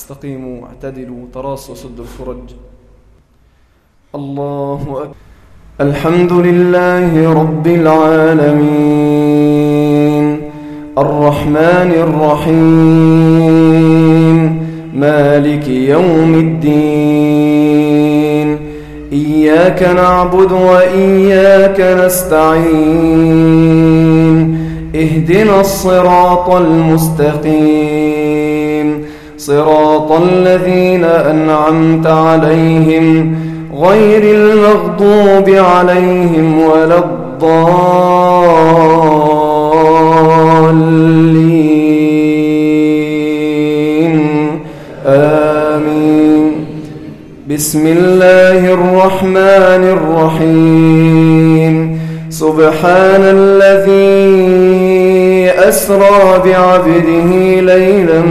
استقيموا اعتدلوا تراصوا سدوا الفرج. الله أكبر. الحمد لله رب العالمين. الرحمن الرحيم. مالك يوم الدين. إياك نعبد وإياك نستعين. اهدنا الصراط المستقيم. صراط الذين أنعمت عليهم غير المغضوب عليهم ولا الضالين. آمين. بسم الله الرحمن الرحيم. سبحان الذي أسرى بعبده ليلا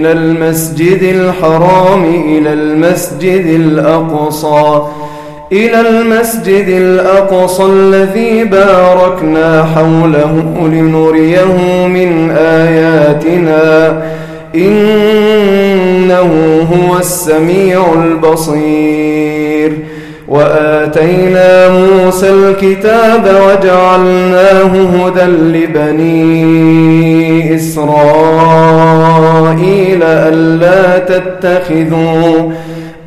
من المسجد الحرام إلى المسجد الأقصى. إلى المسجد الأقصى الذي باركنا حوله لنريه من آياتنا. إنه هو السميع البصير. وآتينا موسى الكتاب وجعلناه هدى لبني إسرائيل. ألا تتخذوا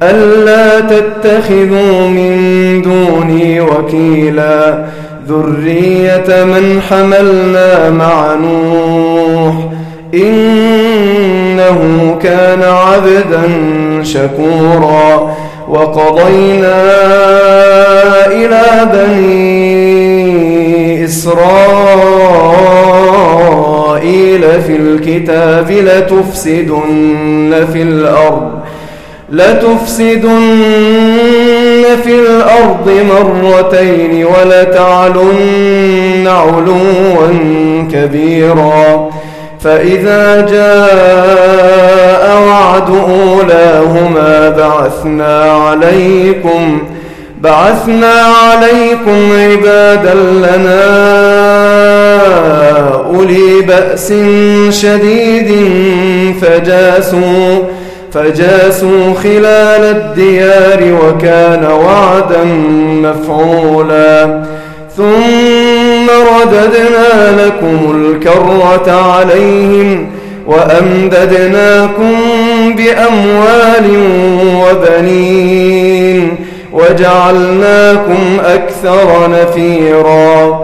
ألا تتخذوا من دوني وكيلا. ذرية من حملنا مع نوح إنه كان عبدا شكورا. وقضينا إلى بني إسرائيل في الكتاب لتفسدن في الأرض لتفسدن في الأرض مرتين ولتعلن علوا كبيرا. فإذا جاء وعد أولاهما بعثنا عليكم بعثنا عليكم عبادا لنا أولي بأس شديد فجاسوا فجاسوا خلال الديار وكان وعدا مفعولا. ثم رددنا لكم الكرة عليهم وأمددناكم بأموال وبنين وجعلناكم أكثر نفيرا.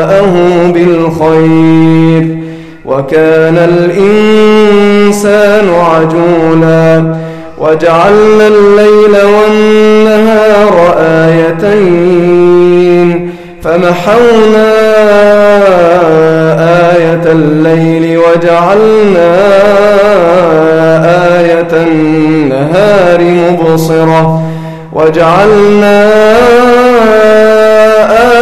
دعاءه بالخير. وكان الإنسان عجولا. وجعلنا الليل والنهار آيتين. فمحونا آية الليل وجعلنا آية النهار مبصرة. وجعلنا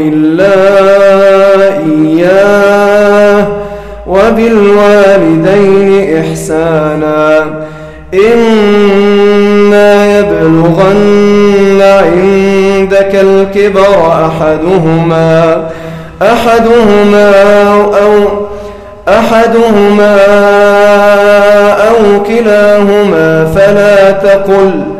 إلا إياه وبالوالدين إحسانا. إما يبلغن عندك الكبر أحدهما أحدهما أو أحدهما أو كلاهما فلا تقل.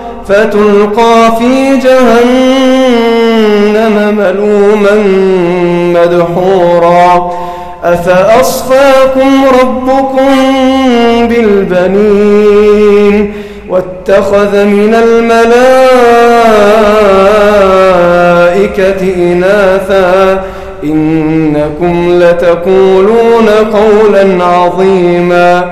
فتلقى في جهنم ملوما مدحورا. أفأصفاكم ربكم بالبنين؟ واتخذ من الملائكة إناثا. إنكم لتقولون قولا عظيما.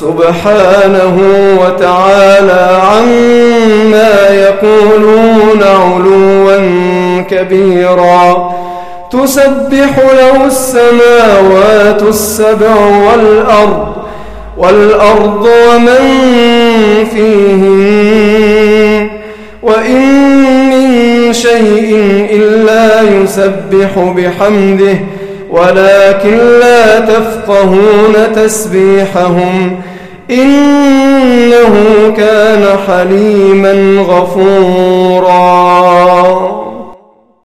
سبحانه وتعالى عما يقولون علوا كبيرا. تسبح له السماوات السبع والأرض والأرض ومن فيهن. وإن من شيء إلا يسبح بحمده ولكن لا تفقهون تسبيحهم إنه كان حليما غفورا.